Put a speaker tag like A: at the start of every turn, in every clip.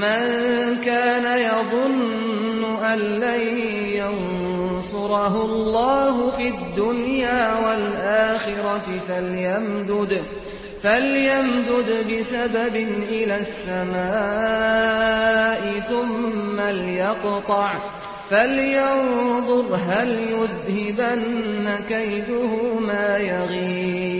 A: من كان يظن أن لن ينصره الله في الدنيا والآخرة فليمدد فليمدد بسبب إلى السماء ثم ليقطع فلينظر هل يذهبن كيده ما يغيظ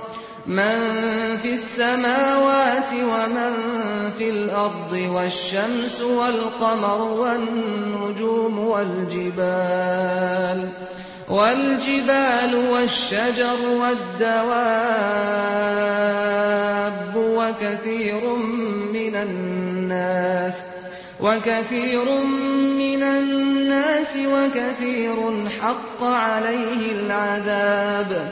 A: من في السماوات ومن في الأرض والشمس والقمر والنجوم والجبال والجبال والشجر والدواب وكثير من الناس وكثير من الناس وكثير حق عليه العذاب.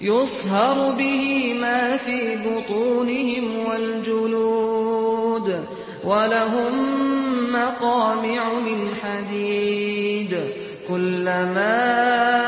A: يصهر به ما في بطونهم والجلود ولهم مقامع من حديد كلما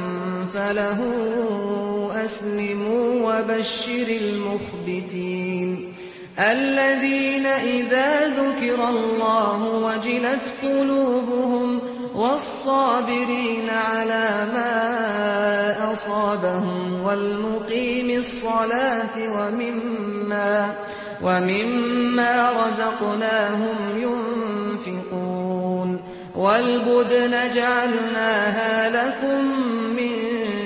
A: فله أسلموا وبشر المخبتين. الذين إذا ذكر الله وجلت قلوبهم والصابرين على ما أصابهم والمقيم الصلاة ومما ومما رزقناهم ينفقون. والبدن جعلناها لكم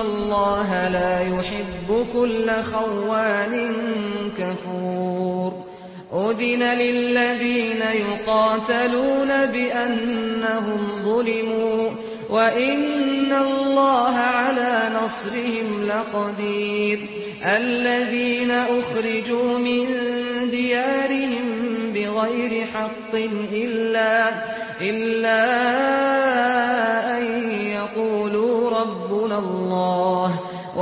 A: الله لا يحب كل خوان كفور أذن للذين يقاتلون بأنهم ظلموا وإن الله على نصرهم لقدير الذين أخرجوا من ديارهم بغير حق إلا, إلا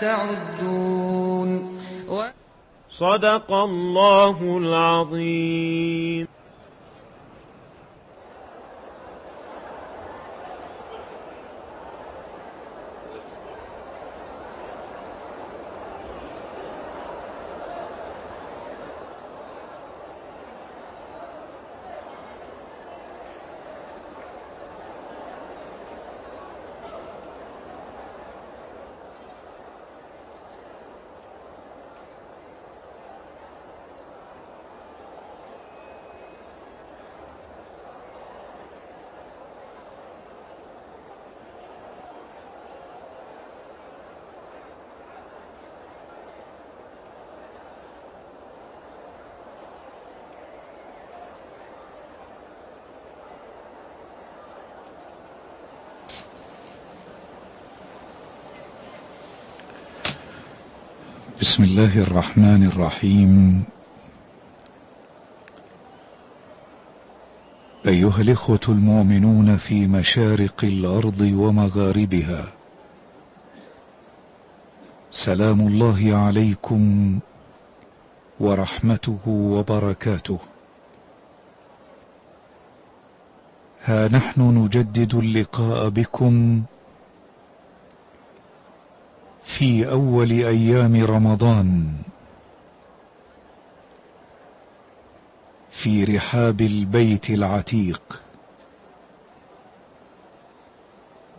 A: تعدون.
B: صدق الله العظيم.
C: بسم الله الرحمن الرحيم. أيها الإخوة المؤمنون في مشارق الأرض ومغاربها سلام الله عليكم ورحمته وبركاته. ها نحن نجدد اللقاء بكم في أول أيام رمضان. في رحاب البيت العتيق.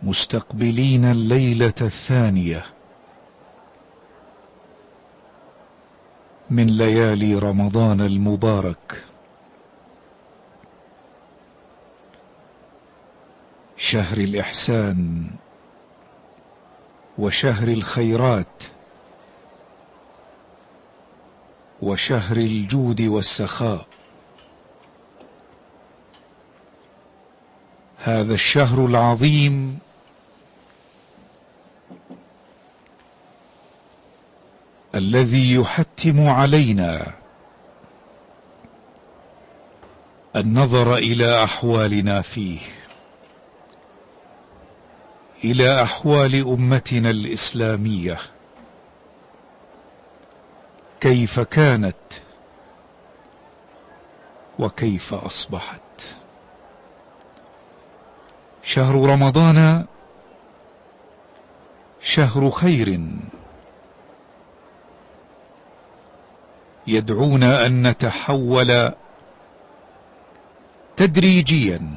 C: مستقبلين الليلة الثانية. من ليالي رمضان المبارك. شهر الإحسان. وشهر الخيرات وشهر الجود والسخاء. هذا الشهر العظيم الذي يحتم علينا النظر إلى أحوالنا فيه. إلى أحوال أمتنا الإسلامية. كيف كانت؟ وكيف أصبحت؟ شهر رمضان شهر خير. يدعونا أن نتحول تدريجيا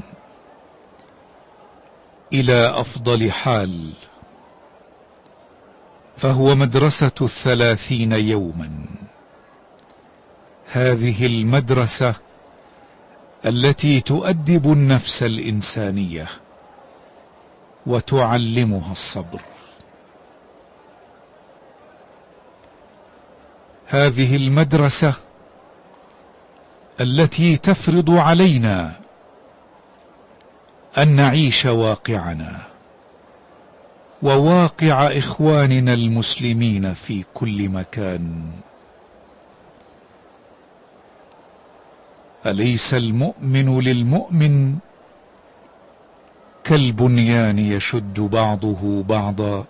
C: إلى أفضل حال. فهو مدرسة الثلاثين يوما. هذه المدرسة التي تؤدب النفس الإنسانية وتعلمها الصبر. هذه المدرسة التي تفرض علينا أن نعيش واقعنا. وواقع إخواننا المسلمين في كل مكان. أليس المؤمن للمؤمن كالبنيان يشد بعضه بعضا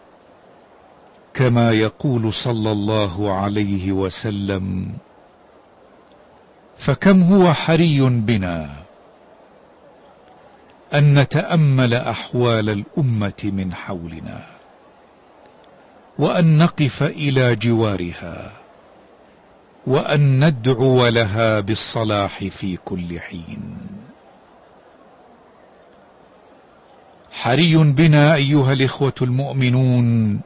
C: كما يقول صلى الله عليه وسلم؟ فكم هو حري بنا؟ أن نتأمل أحوال الأمة من حولنا وأن نقف إلى جوارها وأن ندعو لها بالصلاح في كل حين. حري بنا أيها الإخوة المؤمنون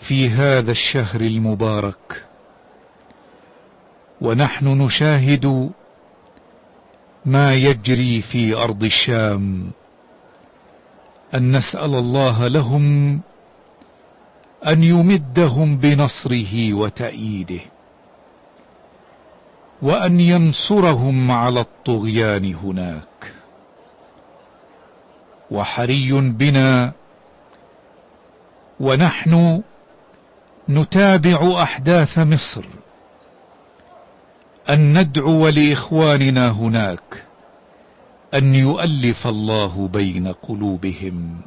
C: في هذا الشهر المبارك ونحن نشاهد ما يجري في أرض الشام. أن نسأل الله لهم أن يمدهم بنصره وتأييده وأن ينصرهم على الطغيان هناك. وحري بنا ونحن نتابع أحداث مصر. أن ندعو لإخواننا هناك أن يؤلف الله بين قلوبهم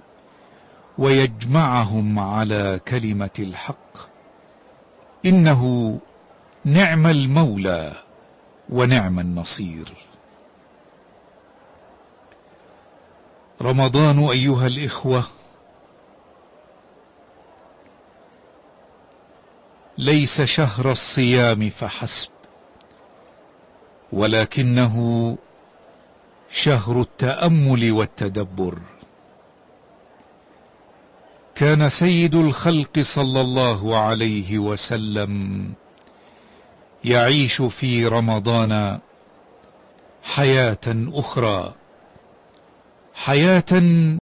C: ويجمعهم على كلمة الحق. إنه نعم المولى ونعم النصير. رمضان أيها الإخوة ليس شهر الصيام فحسب. ولكنه شهر التأمل والتدبر. كان سيد الخلق صلى الله عليه وسلم يعيش في رمضان حياة أخرى حياة